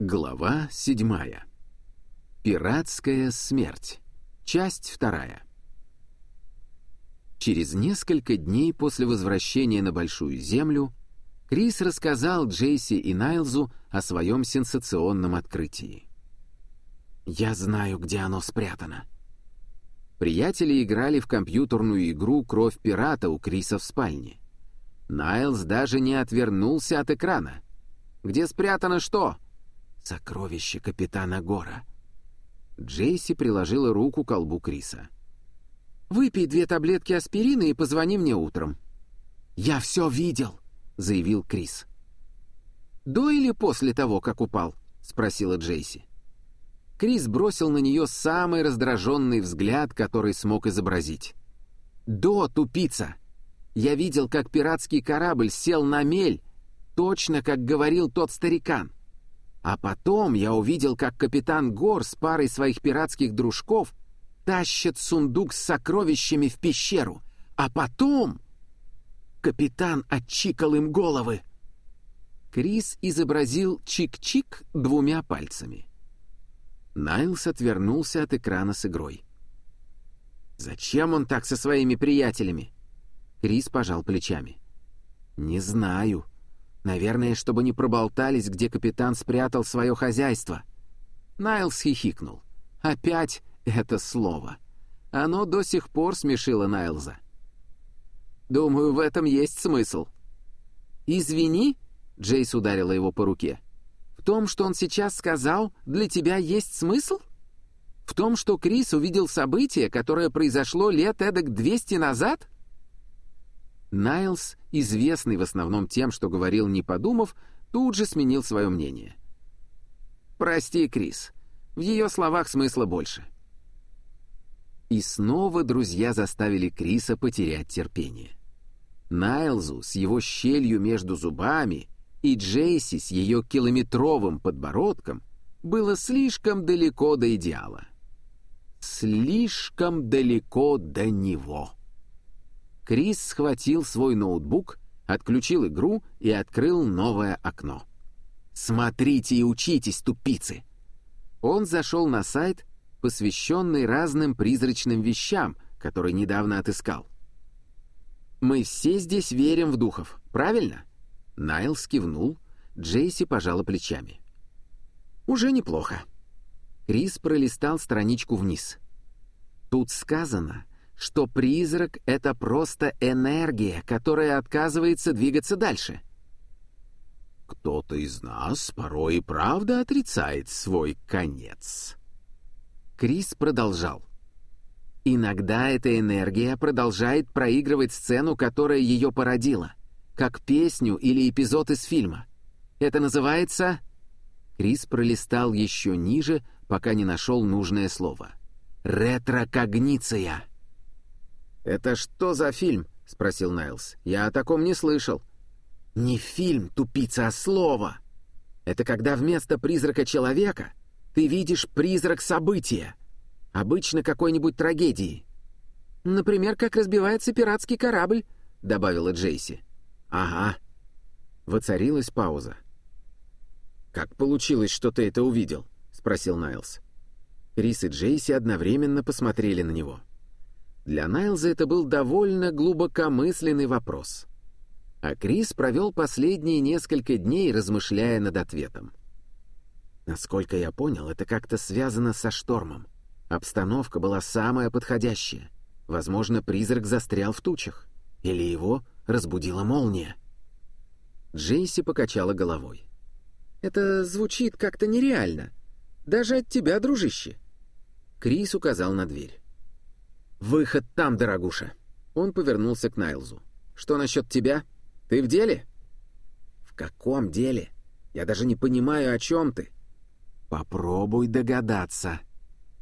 Глава седьмая. Пиратская смерть. Часть вторая. Через несколько дней после возвращения на Большую Землю Крис рассказал Джейси и Найлзу о своем сенсационном открытии. «Я знаю, где оно спрятано». Приятели играли в компьютерную игру «Кровь пирата» у Криса в спальне. Найлз даже не отвернулся от экрана. «Где спрятано что?» «Сокровище капитана Гора». Джейси приложила руку к колбу Криса. «Выпей две таблетки аспирина и позвони мне утром». «Я все видел», — заявил Крис. «До или после того, как упал?» — спросила Джейси. Крис бросил на нее самый раздраженный взгляд, который смог изобразить. «До, тупица! Я видел, как пиратский корабль сел на мель, точно как говорил тот старикан. А потом я увидел, как капитан Гор с парой своих пиратских дружков тащат сундук с сокровищами в пещеру. А потом... Капитан отчикал им головы. Крис изобразил чик-чик двумя пальцами. Найлс отвернулся от экрана с игрой. «Зачем он так со своими приятелями?» Крис пожал плечами. «Не знаю. Наверное, чтобы не проболтались, где капитан спрятал свое хозяйство. Найлс хихикнул. Опять это слово. Оно до сих пор смешило Найлза. «Думаю, в этом есть смысл». «Извини», — Джейс ударила его по руке. «В том, что он сейчас сказал, для тебя есть смысл? В том, что Крис увидел событие, которое произошло лет эдак 200 назад?» Найлс, известный в основном тем, что говорил не подумав, тут же сменил свое мнение. «Прости, Крис, в ее словах смысла больше». И снова друзья заставили Криса потерять терпение. Найлзу с его щелью между зубами и Джейси с ее километровым подбородком было слишком далеко до идеала. Слишком далеко до него. Крис схватил свой ноутбук, отключил игру и открыл новое окно. «Смотрите и учитесь, тупицы!» Он зашел на сайт, посвященный разным призрачным вещам, который недавно отыскал. «Мы все здесь верим в духов, правильно?» Найл скивнул, Джейси пожала плечами. «Уже неплохо». Крис пролистал страничку вниз. «Тут сказано, что призрак — это просто энергия, которая отказывается двигаться дальше. Кто-то из нас порой и правда отрицает свой конец. Крис продолжал. Иногда эта энергия продолжает проигрывать сцену, которая ее породила, как песню или эпизод из фильма. Это называется... Крис пролистал еще ниже, пока не нашел нужное слово. «Ретрокогниция». «Это что за фильм?» — спросил Найлз. «Я о таком не слышал». «Не фильм, тупица, а слово. Это когда вместо призрака человека ты видишь призрак события. Обычно какой-нибудь трагедии». «Например, как разбивается пиратский корабль», — добавила Джейси. «Ага». Воцарилась пауза. «Как получилось, что ты это увидел?» — спросил Найлз. Крис и Джейси одновременно посмотрели на него. Для Найлза это был довольно глубокомысленный вопрос. А Крис провел последние несколько дней, размышляя над ответом. Насколько я понял, это как-то связано со штормом. Обстановка была самая подходящая. Возможно, призрак застрял в тучах. Или его разбудила молния. Джейси покачала головой. «Это звучит как-то нереально. Даже от тебя, дружище». Крис указал на дверь. «Выход там, дорогуша!» Он повернулся к Найлзу. «Что насчет тебя? Ты в деле?» «В каком деле? Я даже не понимаю, о чем ты». «Попробуй догадаться.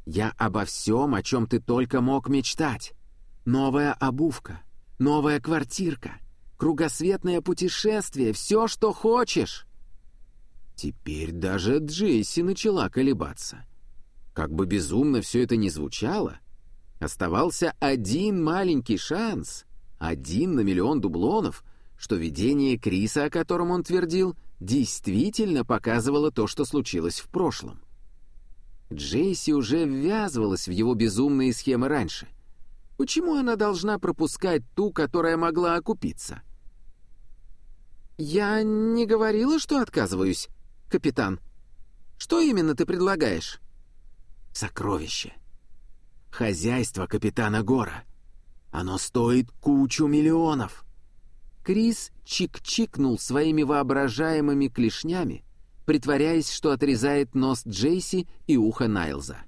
Я обо всем, о чем ты только мог мечтать. Новая обувка, новая квартирка, кругосветное путешествие, все, что хочешь». Теперь даже Джейси начала колебаться. Как бы безумно все это ни звучало, Оставался один маленький шанс, один на миллион дублонов, что видение Криса, о котором он твердил, действительно показывала то, что случилось в прошлом. Джейси уже ввязывалась в его безумные схемы раньше. Почему она должна пропускать ту, которая могла окупиться? «Я не говорила, что отказываюсь, капитан. Что именно ты предлагаешь?» «Сокровище. Хозяйство капитана Гора. Оно стоит кучу миллионов». Крис чик-чикнул своими воображаемыми клешнями, притворяясь, что отрезает нос Джейси и ухо Найлза.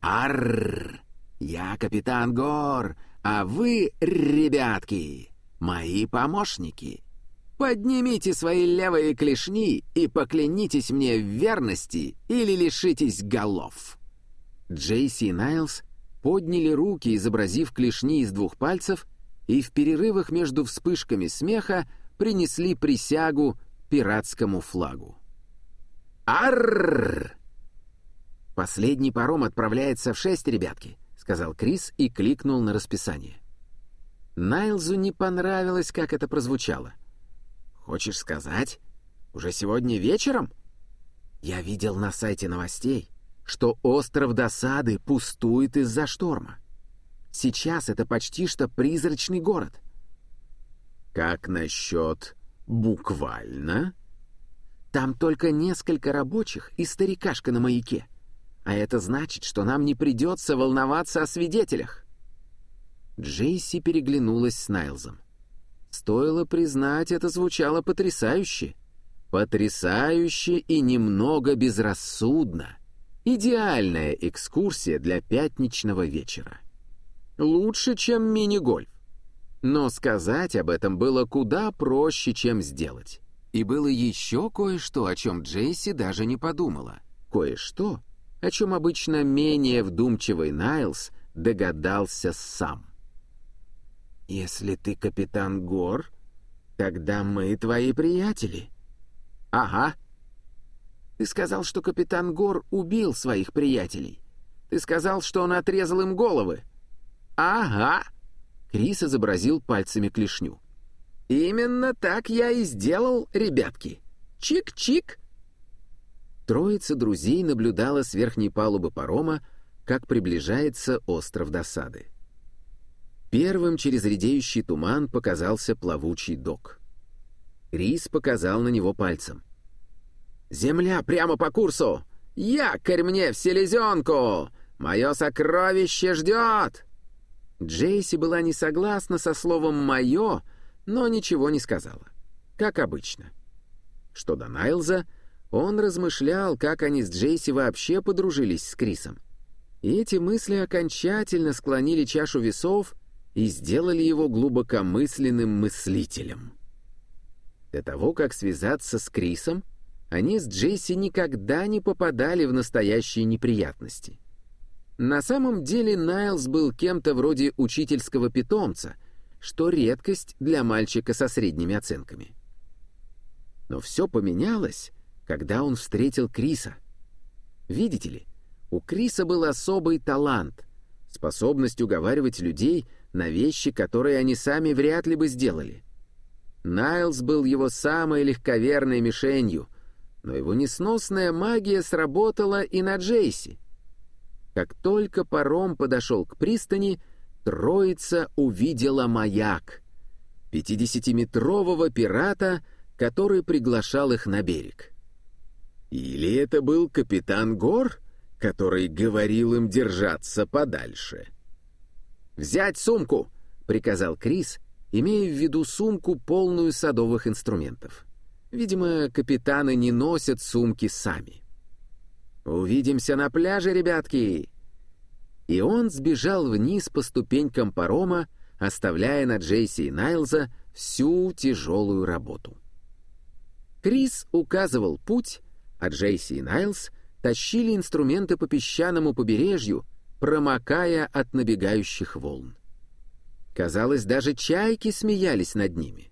«Арррр! Я капитан Гор, а вы, ребятки, мои помощники. Поднимите свои левые клешни и поклянитесь мне в верности или лишитесь голов». Джейси и Найлз подняли руки, изобразив клешни из двух пальцев, и в перерывах между вспышками смеха принесли присягу пиратскому флагу. «Аррррр!» «Последний паром отправляется в шесть, ребятки», — сказал Крис и кликнул на расписание. Найлзу не понравилось, как это прозвучало. «Хочешь сказать, уже сегодня вечером?» «Я видел на сайте новостей, что остров досады пустует из-за шторма. Сейчас это почти что призрачный город. Как насчет буквально? Там только несколько рабочих и старикашка на маяке. А это значит, что нам не придется волноваться о свидетелях. Джейси переглянулась с Найлзом. Стоило признать, это звучало потрясающе. Потрясающе и немного безрассудно. Идеальная экскурсия для пятничного вечера. Лучше, чем мини-гольф. Но сказать об этом было куда проще, чем сделать. И было еще кое-что, о чем Джейси даже не подумала. Кое-что, о чем обычно менее вдумчивый Найлз догадался сам. «Если ты капитан Гор, тогда мы твои приятели». «Ага». «Ты сказал, что капитан Гор убил своих приятелей. Ты сказал, что он отрезал им головы». «Ага!» Крис изобразил пальцами клешню. «Именно так я и сделал, ребятки. Чик-чик!» Троица друзей наблюдала с верхней палубы парома, как приближается остров досады. Первым через редеющий туман показался плавучий док. Крис показал на него пальцем. «Земля прямо по курсу! Якорь мне в селезенку! Мое сокровище ждет!» Джейси была не согласна со словом «моё», но ничего не сказала. Как обычно. Что до Найлза, он размышлял, как они с Джейси вообще подружились с Крисом. И эти мысли окончательно склонили чашу весов и сделали его глубокомысленным мыслителем. До того, как связаться с Крисом, они с Джейси никогда не попадали в настоящие неприятности — на самом деле Найлз был кем-то вроде учительского питомца, что редкость для мальчика со средними оценками. Но все поменялось, когда он встретил Криса. Видите ли, у Криса был особый талант, способность уговаривать людей на вещи, которые они сами вряд ли бы сделали. Найлз был его самой легковерной мишенью, но его несносная магия сработала и на Джейси — как только паром подошел к пристани, троица увидела маяк. Пятидесятиметрового пирата, который приглашал их на берег. Или это был капитан Гор, который говорил им держаться подальше? «Взять сумку!» — приказал Крис, имея в виду сумку, полную садовых инструментов. Видимо, капитаны не носят сумки сами. «Увидимся на пляже, ребятки!» И он сбежал вниз по ступенькам парома, оставляя на Джейси и Найлза всю тяжелую работу. Крис указывал путь, а Джейси и Найлз тащили инструменты по песчаному побережью, промокая от набегающих волн. Казалось, даже чайки смеялись над ними.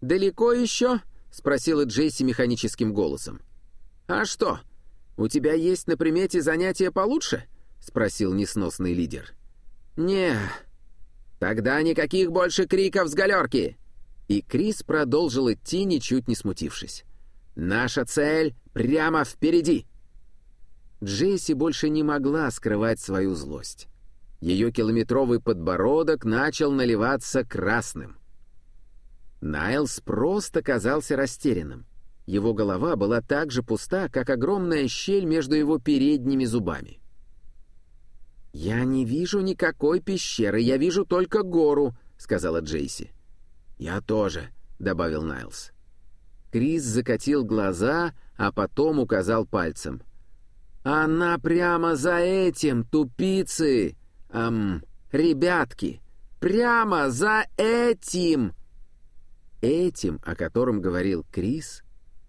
«Далеко еще?» — спросила Джейси механическим голосом. «А что, у тебя есть на примете занятия получше?» — спросил несносный лидер. «Не, тогда никаких больше криков с галерки. и Крис продолжил идти, ничуть не смутившись. «Наша цель прямо впереди!» Джесси больше не могла скрывать свою злость. Ее километровый подбородок начал наливаться красным. Найлс просто казался растерянным. Его голова была так же пуста, как огромная щель между его передними зубами. «Я не вижу никакой пещеры, я вижу только гору», — сказала Джейси. «Я тоже», — добавил Найлс. Крис закатил глаза, а потом указал пальцем. «Она прямо за этим, тупицы! Эм, ребятки, прямо за этим!» Этим, о котором говорил Крис,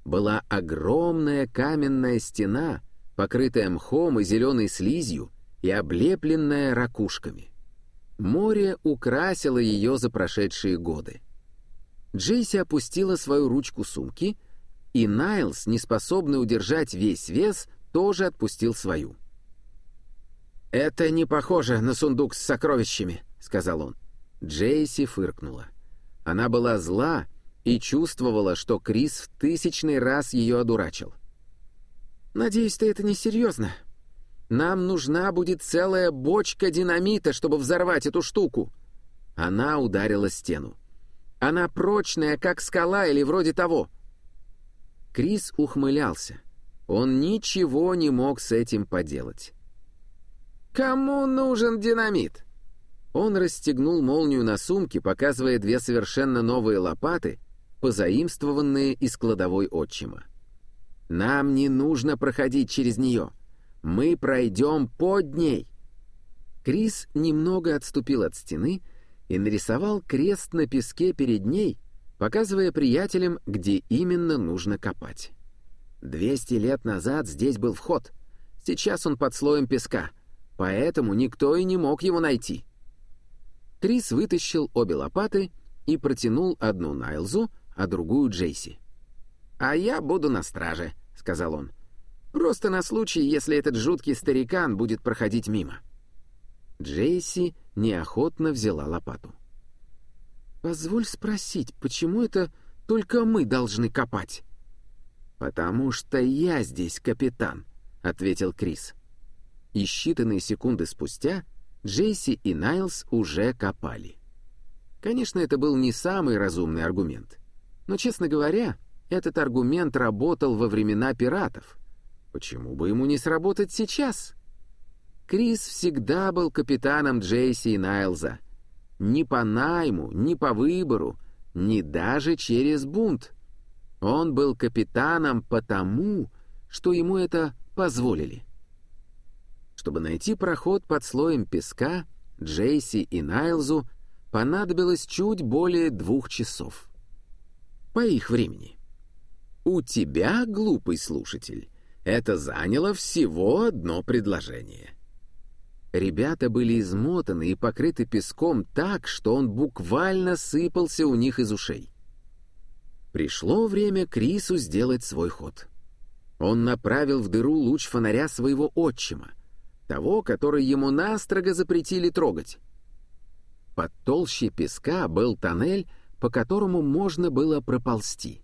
была огромная каменная стена, покрытая мхом и зеленой слизью и облепленная ракушками. Море украсило ее за прошедшие годы. Джейси опустила свою ручку сумки, и Найлс, неспособный удержать весь вес, тоже отпустил свою. «Это не похоже на сундук с сокровищами», — сказал он. Джейси фыркнула. Она была зла и чувствовала, что Крис в тысячный раз ее одурачил. «Надеюсь, ты это не серьезно. Нам нужна будет целая бочка динамита, чтобы взорвать эту штуку». Она ударила стену. «Она прочная, как скала или вроде того». Крис ухмылялся. Он ничего не мог с этим поделать. «Кому нужен динамит?» Он расстегнул молнию на сумке, показывая две совершенно новые лопаты, позаимствованные из кладовой отчима. «Нам не нужно проходить через нее. Мы пройдем под ней». Крис немного отступил от стены и нарисовал крест на песке перед ней, показывая приятелям, где именно нужно копать. Двести лет назад здесь был вход. Сейчас он под слоем песка, поэтому никто и не мог его найти. Крис вытащил обе лопаты и протянул одну Найлзу, а другую Джейси. «А я буду на страже», — сказал он. «Просто на случай, если этот жуткий старикан будет проходить мимо». Джейси неохотно взяла лопату. «Позволь спросить, почему это только мы должны копать?» «Потому что я здесь капитан», — ответил Крис. И считанные секунды спустя Джейси и Найлс уже копали. Конечно, это был не самый разумный аргумент. Но, честно говоря, этот аргумент работал во времена пиратов. Почему бы ему не сработать сейчас? Крис всегда был капитаном Джейси и Найлза. Ни по найму, ни по выбору, ни даже через бунт. Он был капитаном потому, что ему это позволили. Чтобы найти проход под слоем песка, Джейси и Найлзу понадобилось чуть более двух часов по их времени. У тебя, глупый слушатель, это заняло всего одно предложение. Ребята были измотаны и покрыты песком так, что он буквально сыпался у них из ушей. Пришло время Крису сделать свой ход. Он направил в дыру луч фонаря своего отчима, того, который ему настрого запретили трогать. Под толще песка был тоннель, по которому можно было проползти.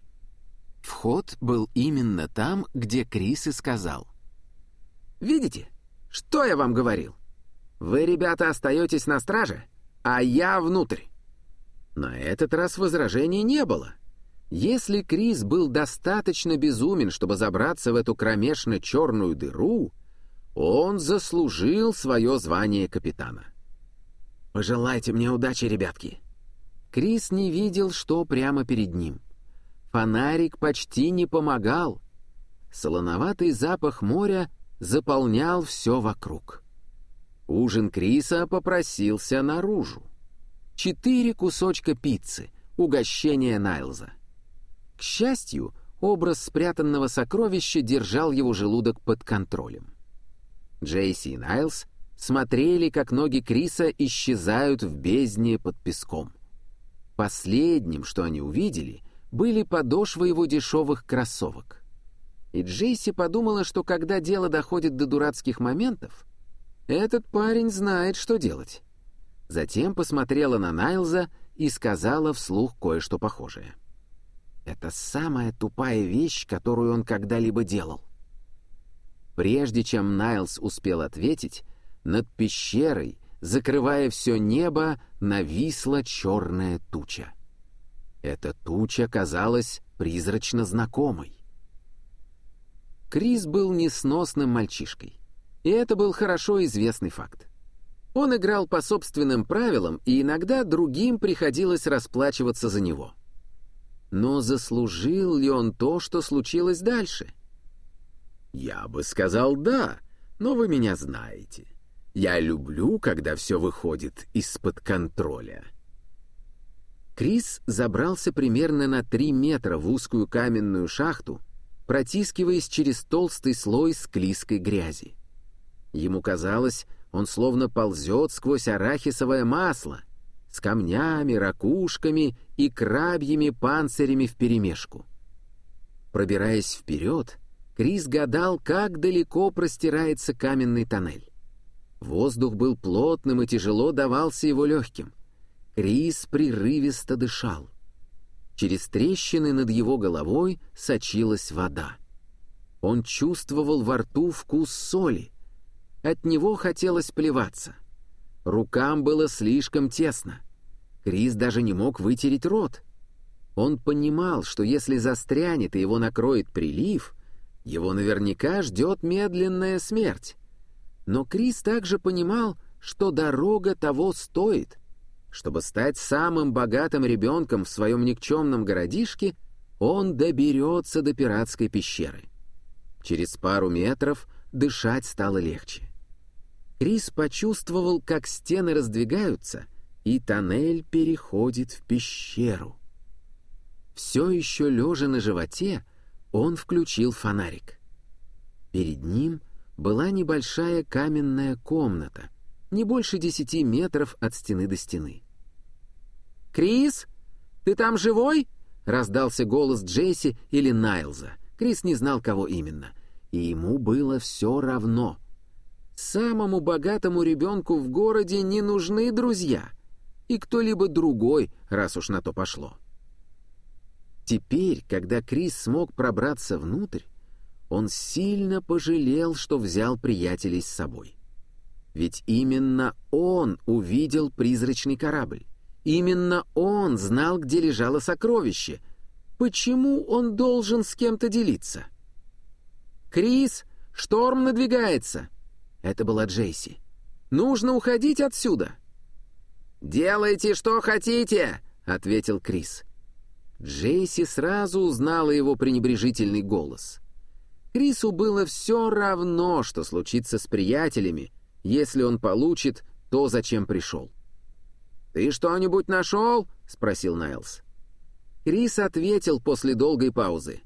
Вход был именно там, где Крис и сказал. «Видите, что я вам говорил? Вы, ребята, остаетесь на страже, а я внутрь». На этот раз возражений не было. Если Крис был достаточно безумен, чтобы забраться в эту кромешно-черную дыру, он заслужил свое звание капитана. «Пожелайте мне удачи, ребятки», Крис не видел, что прямо перед ним. Фонарик почти не помогал. Солоноватый запах моря заполнял все вокруг. Ужин Криса попросился наружу. Четыре кусочка пиццы, угощение Найлза. К счастью, образ спрятанного сокровища держал его желудок под контролем. Джейси и Найлз смотрели, как ноги Криса исчезают в бездне под песком. Последним, что они увидели, были подошвы его дешевых кроссовок. И Джейси подумала, что когда дело доходит до дурацких моментов, этот парень знает, что делать. Затем посмотрела на Найлза и сказала вслух кое-что похожее. «Это самая тупая вещь, которую он когда-либо делал». Прежде чем Найлс успел ответить, над пещерой, закрывая все небо, нависла черная туча. Эта туча казалась призрачно знакомой. Крис был несносным мальчишкой, и это был хорошо известный факт. Он играл по собственным правилам, и иногда другим приходилось расплачиваться за него. Но заслужил ли он то, что случилось дальше? Я бы сказал «да», но вы меня знаете. Я люблю, когда все выходит из-под контроля. Крис забрался примерно на три метра в узкую каменную шахту, протискиваясь через толстый слой склизкой грязи. Ему казалось, он словно ползет сквозь арахисовое масло, с камнями, ракушками и крабьими панцирями вперемешку. Пробираясь вперед, Крис гадал, как далеко простирается каменный тоннель. Воздух был плотным и тяжело давался его легким. Крис прерывисто дышал. Через трещины над его головой сочилась вода. Он чувствовал во рту вкус соли. От него хотелось плеваться. Рукам было слишком тесно. Крис даже не мог вытереть рот. Он понимал, что если застрянет и его накроет прилив, его наверняка ждет медленная смерть. Но Крис также понимал, что дорога того стоит. Чтобы стать самым богатым ребенком в своем никчемном городишке, он доберется до пиратской пещеры. Через пару метров дышать стало легче. Крис почувствовал, как стены раздвигаются, и тоннель переходит в пещеру. Все еще лежа на животе, он включил фонарик. Перед ним — была небольшая каменная комната, не больше десяти метров от стены до стены. «Крис, ты там живой?» — раздался голос Джейси или Найлза. Крис не знал, кого именно. И ему было все равно. Самому богатому ребенку в городе не нужны друзья. И кто-либо другой, раз уж на то пошло. Теперь, когда Крис смог пробраться внутрь, он сильно пожалел, что взял приятелей с собой. Ведь именно он увидел призрачный корабль. Именно он знал, где лежало сокровище. Почему он должен с кем-то делиться? «Крис, шторм надвигается!» Это была Джейси. «Нужно уходить отсюда!» «Делайте, что хотите!» — ответил Крис. Джейси сразу узнала его пренебрежительный голос. Крису было все равно, что случится с приятелями, если он получит то, зачем пришел. «Ты что-нибудь нашел?» — спросил Найлз. Крис ответил после долгой паузы.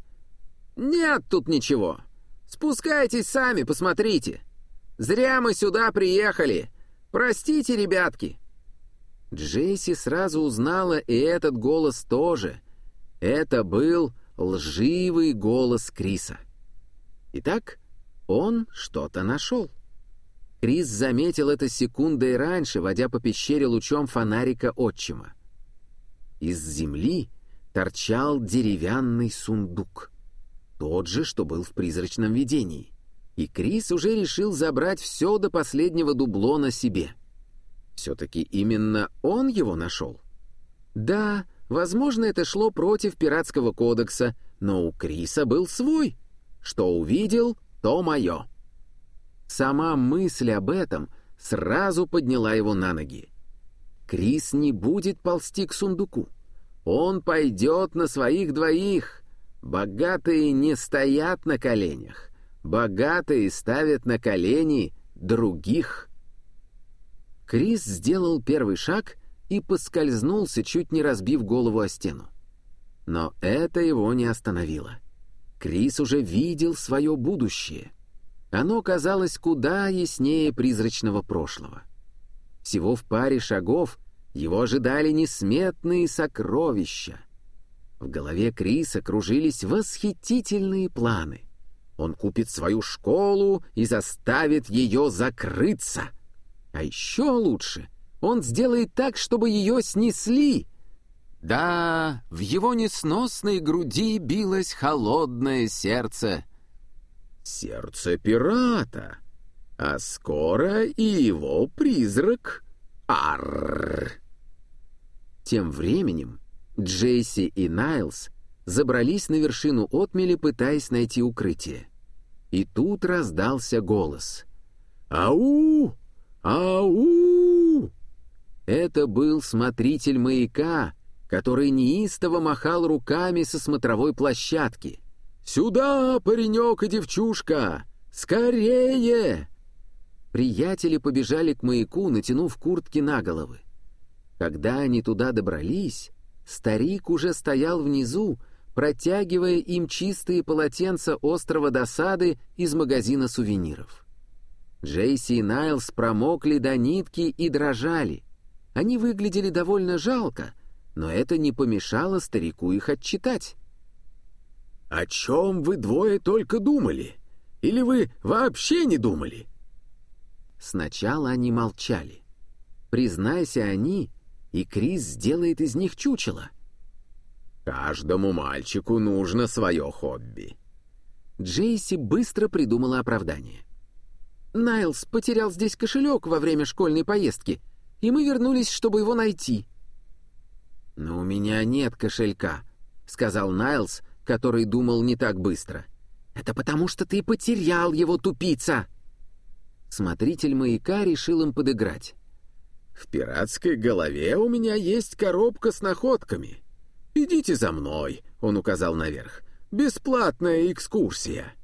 «Нет тут ничего. Спускайтесь сами, посмотрите. Зря мы сюда приехали. Простите, ребятки». Джейси сразу узнала и этот голос тоже. Это был лживый голос Криса. Итак, он что-то нашел. Крис заметил это секундой раньше, водя по пещере лучом фонарика отчима. Из земли торчал деревянный сундук. Тот же, что был в призрачном видении. И Крис уже решил забрать все до последнего дублона себе. Все-таки именно он его нашел. Да, возможно, это шло против пиратского кодекса, но у Криса был свой — что увидел, то мое. Сама мысль об этом сразу подняла его на ноги. Крис не будет ползти к сундуку. Он пойдет на своих двоих. Богатые не стоят на коленях. Богатые ставят на колени других. Крис сделал первый шаг и поскользнулся, чуть не разбив голову о стену. Но это его не остановило. Крис уже видел свое будущее. Оно казалось куда яснее призрачного прошлого. Всего в паре шагов его ожидали несметные сокровища. В голове Криса кружились восхитительные планы. Он купит свою школу и заставит ее закрыться. А еще лучше, он сделает так, чтобы ее снесли, Да, в его несносной груди билось холодное сердце. Сердце пирата, а скоро и его призрак. Арр! Тем временем Джейси и Найлз забрались на вершину отмели, пытаясь найти укрытие. И тут раздался голос. «Ау! Ау!» Это был смотритель маяка, который неистово махал руками со смотровой площадки. «Сюда, паренек и девчушка! Скорее!» Приятели побежали к маяку, натянув куртки на головы. Когда они туда добрались, старик уже стоял внизу, протягивая им чистые полотенца острова досады из магазина сувениров. Джейси и Найлс промокли до нитки и дрожали. Они выглядели довольно жалко, но это не помешало старику их отчитать. «О чем вы двое только думали? Или вы вообще не думали?» Сначала они молчали. Признайся они, и Крис сделает из них чучело. Каждому мальчику нужно свое хобби. Джейси быстро придумала оправдание. Найлс потерял здесь кошелек во время школьной поездки, и мы вернулись, чтобы его найти. «Но у меня нет кошелька», — сказал Найлс, который думал не так быстро. «Это потому, что ты потерял его, тупица!» Смотритель маяка решил им подыграть. «В пиратской голове у меня есть коробка с находками. «Идите за мной», — он указал наверх. «Бесплатная экскурсия».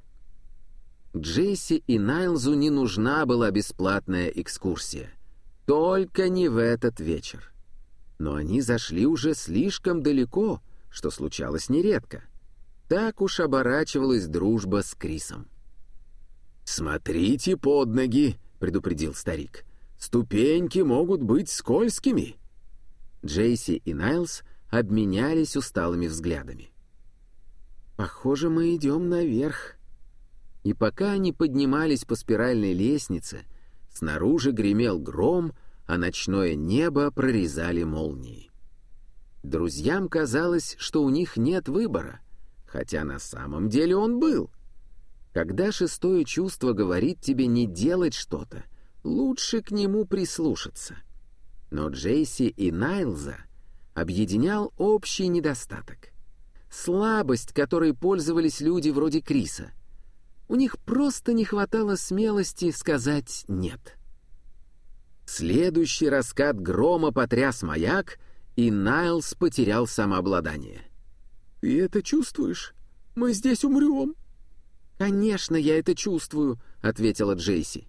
Джейси и Найлзу не нужна была бесплатная экскурсия. Только не в этот вечер. Но они зашли уже слишком далеко, что случалось нередко. Так уж оборачивалась дружба с Крисом. «Смотрите под ноги», — предупредил старик. «Ступеньки могут быть скользкими». Джейси и Найлз обменялись усталыми взглядами. «Похоже, мы идем наверх». И пока они поднимались по спиральной лестнице, снаружи гремел гром, а ночное небо прорезали молнии. Друзьям казалось, что у них нет выбора, хотя на самом деле он был. Когда шестое чувство говорит тебе не делать что-то, лучше к нему прислушаться. Но Джейси и Найлза — объединял общий недостаток. Слабость, которой пользовались люди вроде Криса. У них просто не хватало смелости сказать «нет». Следующий раскат грома потряс маяк, и Найлс потерял самообладание. «Ты это чувствуешь? Мы здесь умрем!» «Конечно, я это чувствую», — ответила Джейси.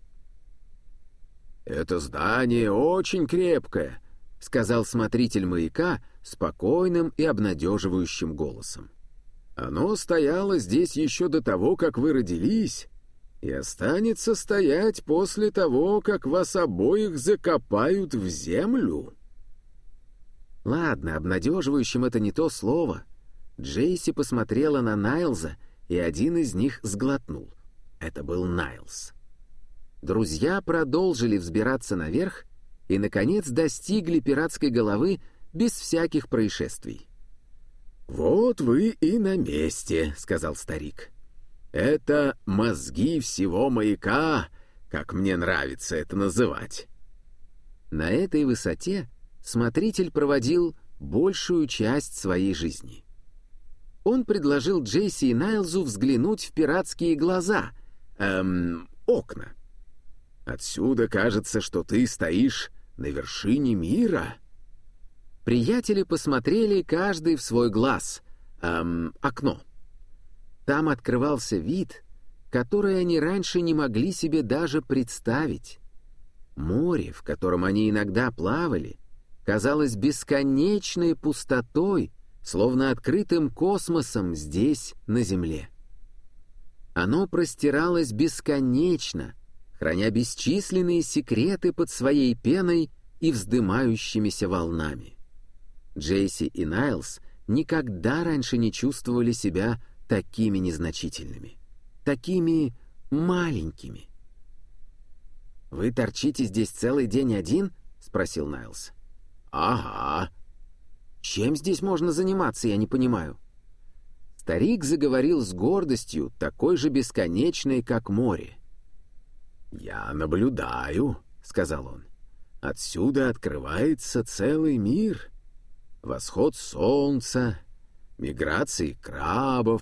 «Это здание очень крепкое», — сказал смотритель маяка спокойным и обнадеживающим голосом. «Оно стояло здесь еще до того, как вы родились, и останется стоять после того, как вас обоих закопают в землю». Ладно, обнадеживающим это не то слово. Джейси посмотрела на Найлза, и один из них сглотнул. Это был Найлз. Друзья продолжили взбираться наверх, и, наконец, достигли пиратской головы без всяких происшествий. «Вот вы и на месте», — сказал старик. «Это мозги всего маяка, как мне нравится это называть». На этой высоте смотритель проводил большую часть своей жизни. Он предложил Джейси и Найлзу взглянуть в пиратские глаза, эм, окна. «Отсюда кажется, что ты стоишь на вершине мира?» Приятели посмотрели каждый в свой глаз, эм, окно. Там открывался вид, который они раньше не могли себе даже представить. Море, в котором они иногда плавали, казалось бесконечной пустотой, словно открытым космосом здесь, на Земле. Оно простиралось бесконечно — храня бесчисленные секреты под своей пеной и вздымающимися волнами. Джейси и Найлс никогда раньше не чувствовали себя такими незначительными, такими маленькими. «Вы торчите здесь целый день один?» — спросил Найлс. «Ага». Чем здесь можно заниматься, я не понимаю». Старик заговорил с гордостью, такой же бесконечной, как море. «Я наблюдаю», — сказал он. «Отсюда открывается целый мир. Восход солнца, миграции крабов,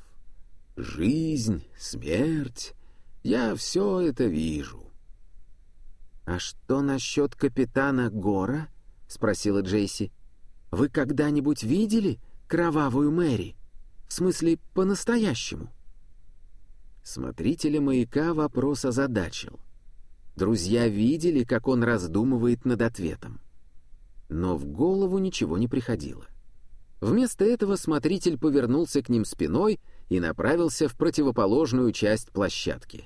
жизнь, смерть. Я все это вижу». «А что насчет капитана Гора?» — спросила Джейси. «Вы когда-нибудь видели кровавую Мэри? В смысле, по-настоящему?» Смотрителя маяка вопрос озадачил. Друзья видели, как он раздумывает над ответом. Но в голову ничего не приходило. Вместо этого смотритель повернулся к ним спиной и направился в противоположную часть площадки.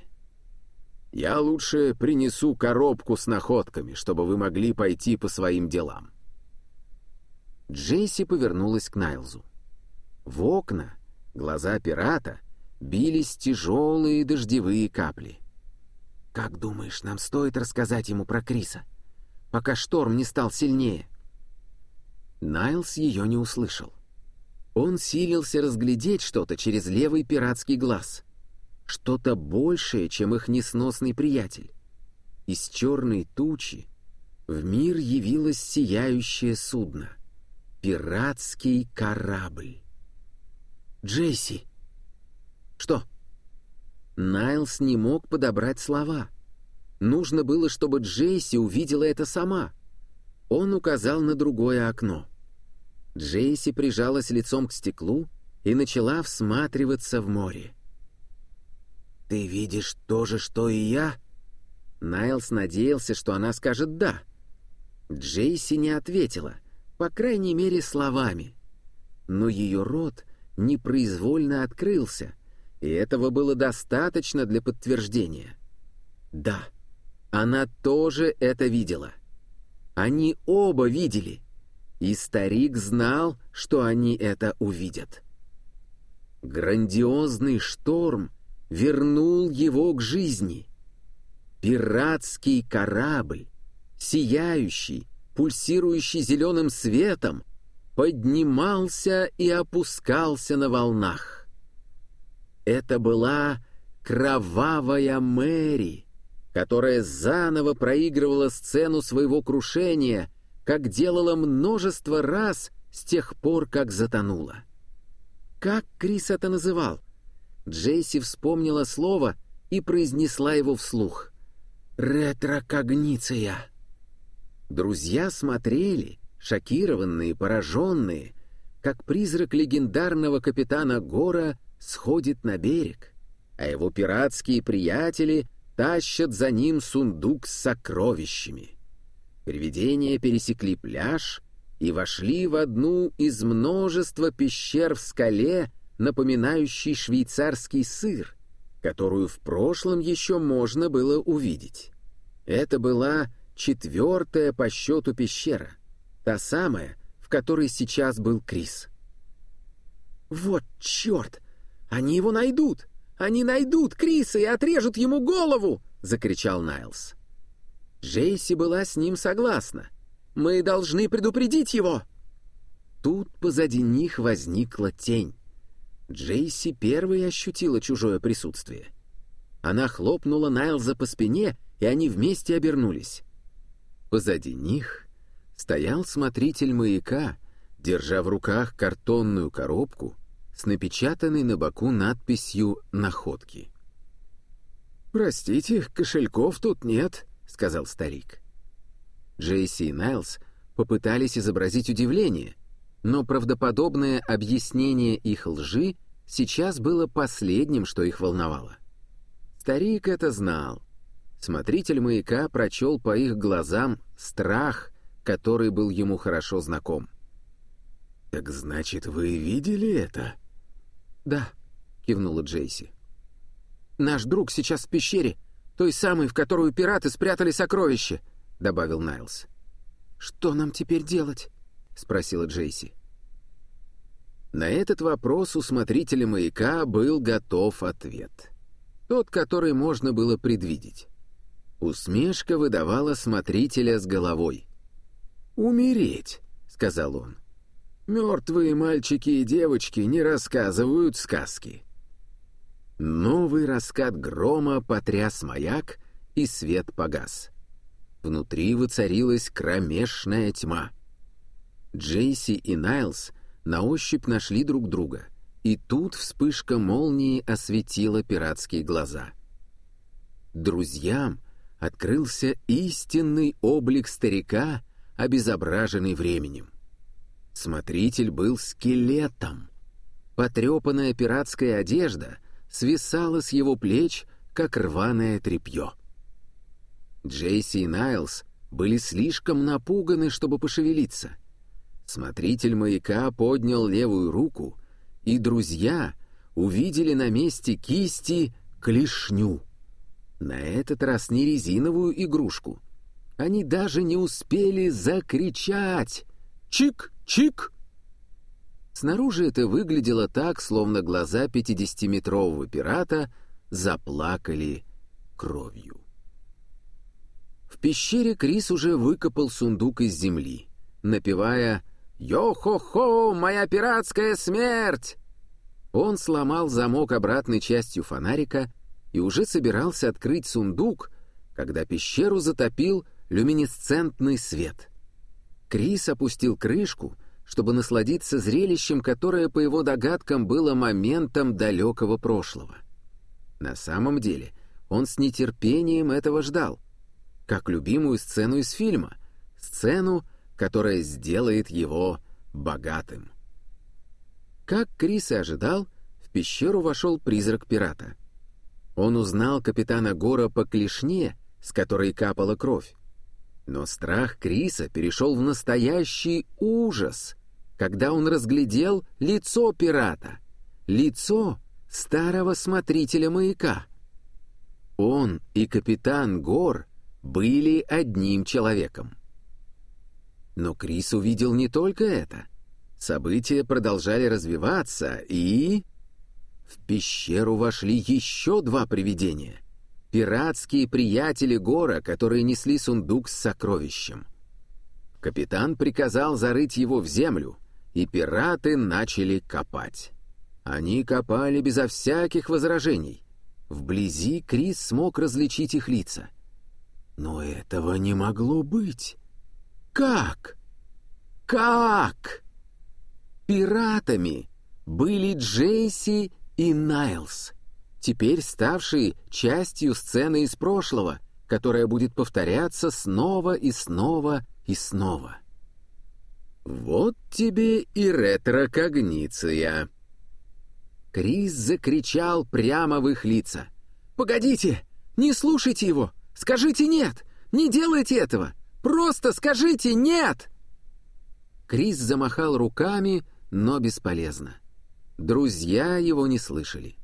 «Я лучше принесу коробку с находками, чтобы вы могли пойти по своим делам». Джейси повернулась к Найлзу. В окна, глаза пирата, бились тяжелые дождевые капли — «Как думаешь, нам стоит рассказать ему про Криса, пока шторм не стал сильнее?» Найлс ее не услышал. Он силился разглядеть что-то через левый пиратский глаз. Что-то большее, чем их несносный приятель. Из черной тучи в мир явилось сияющее судно. Пиратский корабль. «Джейси!» «Что?» Найлс не мог подобрать слова. Нужно было, чтобы Джейси увидела это сама. Он указал на другое окно. Джейси прижалась лицом к стеклу и начала всматриваться в море. «Ты видишь то же, что и я?» Найлс надеялся, что она скажет «да». Джейси не ответила, по крайней мере, словами. Но ее рот непроизвольно открылся, и этого было достаточно для подтверждения. Да, она тоже это видела. Они оба видели, и старик знал, что они это увидят. Грандиозный шторм вернул его к жизни. Пиратский корабль, сияющий, пульсирующий зеленым светом, поднимался и опускался на волнах. Это была кровавая Мэри, которая заново проигрывала сцену своего крушения, как делала множество раз с тех пор, как затонула. Как Крис это называл? Джейси вспомнила слово и произнесла его вслух. «Ретрокогниция». Друзья смотрели, шокированные, пораженные, как призрак легендарного капитана Гора сходит на берег, а его пиратские приятели тащат за ним сундук с сокровищами. Привидения пересекли пляж и вошли в одну из множества пещер в скале, напоминающей швейцарский сыр, которую в прошлом еще можно было увидеть. Это была четвертая по счету пещера, та самая, в которой сейчас был Крис. «Вот черт!» «Они его найдут! Они найдут Криса и отрежут ему голову!» — закричал Найлс. Джейси была с ним согласна. «Мы должны предупредить его!» Тут позади них возникла тень. Джейси первой ощутила чужое присутствие. Она хлопнула Найлза по спине, и они вместе обернулись. Позади них стоял смотритель маяка, держа в руках картонную коробку — с напечатанной на боку надписью «Находки». «Простите, кошельков тут нет», — сказал старик. Джейси и Найлс попытались изобразить удивление, но правдоподобное объяснение их лжи сейчас было последним, что их волновало. Старик это знал. Смотритель маяка прочел по их глазам страх, который был ему хорошо знаком. «Так значит, вы видели это?» «Да», — кивнула Джейси. «Наш друг сейчас в пещере, той самой, в которую пираты спрятали сокровища», — добавил Найлс. «Что нам теперь делать?» — спросила Джейси. На этот вопрос у смотрителя маяка был готов ответ. Тот, который можно было предвидеть. Усмешка выдавала смотрителя с головой. «Умереть», — сказал он. Мертвые мальчики и девочки не рассказывают сказки. Новый раскат грома потряс маяк, и свет погас. Внутри воцарилась кромешная тьма. Джейси и Найлз на ощупь нашли друг друга, и тут вспышка молнии осветила пиратские глаза. Друзьям открылся истинный облик старика, обезображенный временем. Смотритель был скелетом. Потрепанная пиратская одежда свисала с его плеч, как рваное тряпье. Джейси и Найлз были слишком напуганы, чтобы пошевелиться. Смотритель маяка поднял левую руку, и друзья увидели на месте кисти клешню. На этот раз не резиновую игрушку. Они даже не успели закричать «Чик! Чик!». Снаружи это выглядело так, словно глаза пятидесятиметрового пирата заплакали кровью. В пещере Крис уже выкопал сундук из земли, напевая «Йо-хо-хо, моя пиратская смерть!». Он сломал замок обратной частью фонарика и уже собирался открыть сундук, когда пещеру затопил люминесцентный свет. Крис опустил крышку, чтобы насладиться зрелищем, которое, по его догадкам, было моментом далекого прошлого. На самом деле он с нетерпением этого ждал, как любимую сцену из фильма, сцену, которая сделает его богатым. Как Крис и ожидал, в пещеру вошел призрак пирата — он узнал капитана Гора по клешне, с которой капала кровь. Но страх Криса перешел в настоящий ужас, когда он разглядел лицо пирата, лицо старого смотрителя маяка. Он и капитан Гор были одним человеком. Но Крис увидел не только это. События продолжали развиваться, и... В пещеру вошли еще два привидения. Пиратские приятели Гора, которые несли сундук с сокровищем. Капитан приказал зарыть его в землю, и пираты начали копать. Они копали безо всяких возражений. Вблизи Крис смог различить их лица. Но этого не могло быть. Как? Как? Пиратами были Джейси и Найлз, теперь ставшие частью сцены из прошлого, которая будет повторяться снова и снова и снова. «Вот тебе и ретрокогниция!» Крис закричал прямо в их лица. «Погодите! Не слушайте его! Скажите «нет»! Не делайте этого! Просто скажите «нет»!» Крис замахал руками, но бесполезно. Друзья его не слышали.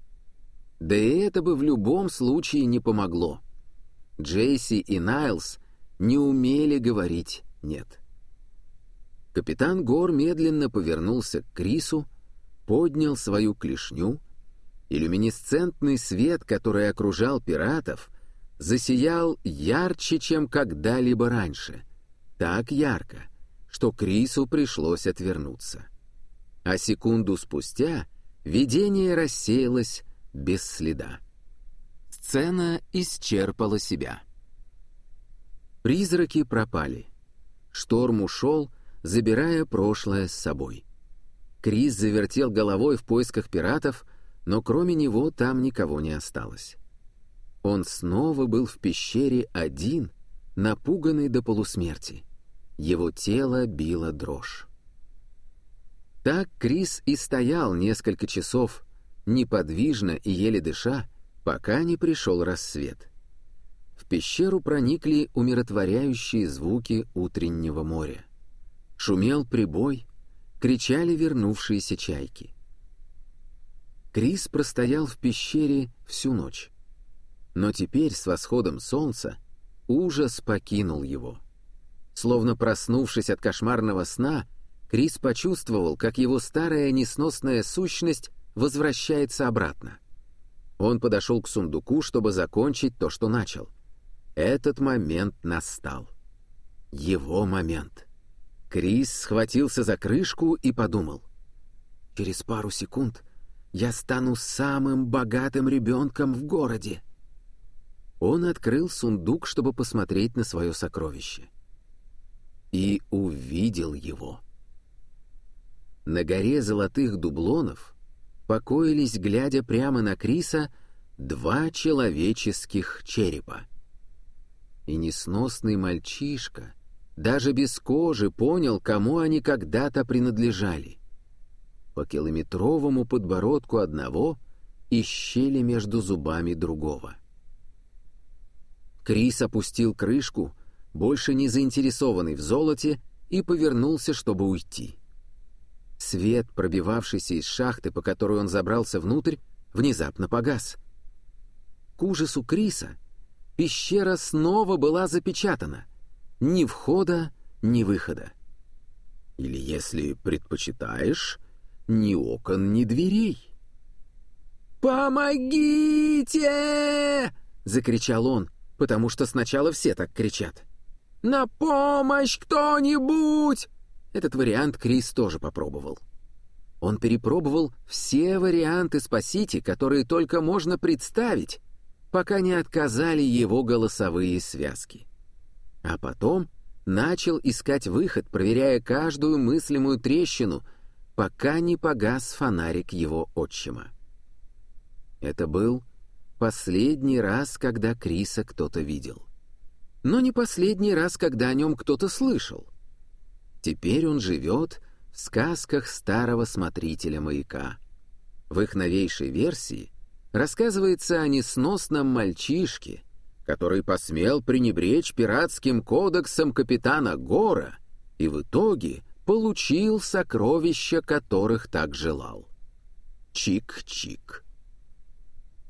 Да и это бы в любом случае не помогло. Джейси и Найлз не умели говорить «нет». Капитан Гор медленно повернулся к Крису, поднял свою клешню, и люминесцентный свет, который окружал пиратов, засиял ярче, чем когда-либо раньше. Так ярко, что Крису пришлось отвернуться а секунду спустя видение рассеялось без следа. Сцена исчерпала себя. Призраки пропали. Шторм ушел, забирая прошлое с собой. Крис завертел головой в поисках пиратов, но кроме него там никого не осталось. Он снова был в пещере один, напуганный до полусмерти. Его тело било дрожь. Так Крис и стоял несколько часов, неподвижно и еле дыша, пока не пришел рассвет. В пещеру проникли умиротворяющие звуки утреннего моря. Шумел прибой, кричали вернувшиеся чайки. Крис простоял в пещере всю ночь. Но теперь, с восходом солнца, ужас покинул его. Словно проснувшись от кошмарного сна, Крис почувствовал, как его старая несносная сущность возвращается обратно. Он подошел к сундуку, чтобы закончить то, что начал. Этот момент настал. Его момент. Крис схватился за крышку и подумал. «Через пару секунд я стану самым богатым ребенком в городе». Он открыл сундук, чтобы посмотреть на свое сокровище. И увидел его. На горе золотых дублонов покоились, глядя прямо на Криса, два человеческих черепа. И несносный мальчишка, даже без кожи, понял, кому они когда-то принадлежали. По километровому подбородку одного и щели между зубами другого. Крис опустил крышку, больше не заинтересованный в золоте, и повернулся, чтобы уйти. Свет, пробивавшийся из шахты, по которой он забрался внутрь, внезапно погас. К ужасу Криса пещера снова была запечатана. Ни входа, ни выхода. Или, если предпочитаешь, ни окон, ни дверей. «Помогите!» — закричал он, потому что сначала все так кричат. «На помощь кто-нибудь!» Этот вариант Крис тоже попробовал. Он перепробовал все варианты «Спасите», которые только можно представить, пока не отказали его голосовые связки. А потом начал искать выход, проверяя каждую мыслимую трещину, пока не погас фонарик его отчима. Это был последний раз, когда Криса кто-то видел. Но не последний раз, когда о нем кто-то слышал. Теперь он живет в сказках старого смотрителя маяка. В их новейшей версии рассказывается о несносном мальчишке, который посмел пренебречь пиратским кодексом капитана Гора и в итоге получил сокровища, которых так желал. Чик-чик.